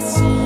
しい